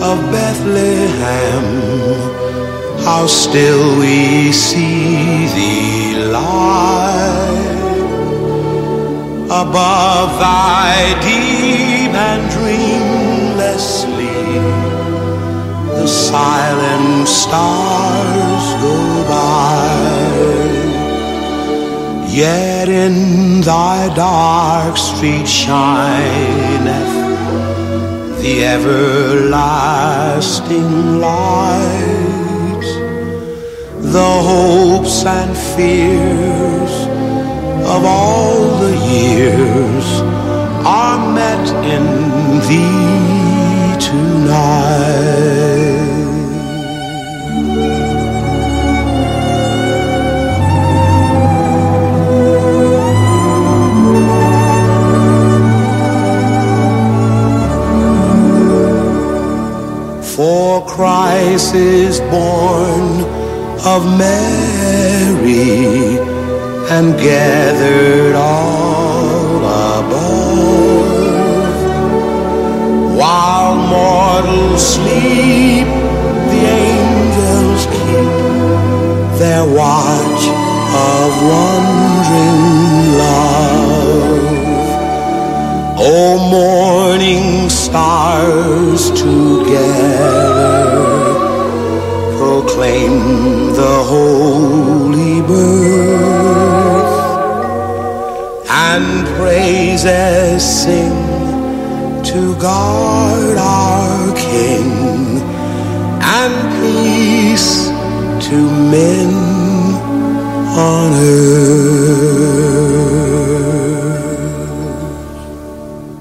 of Bethlehem, how still we see thee lie above thy deep and dreamless sleep. The silent stars go by. Yet in thy dark street shineth the everlasting light. The hopes and fears of all the years Christ is born of Mary and gathered all above. While mortals sleep, the angels keep their watch of wondering love. O morning stars together proclaim the holy birth and praises sing to God our King and peace to men on earth.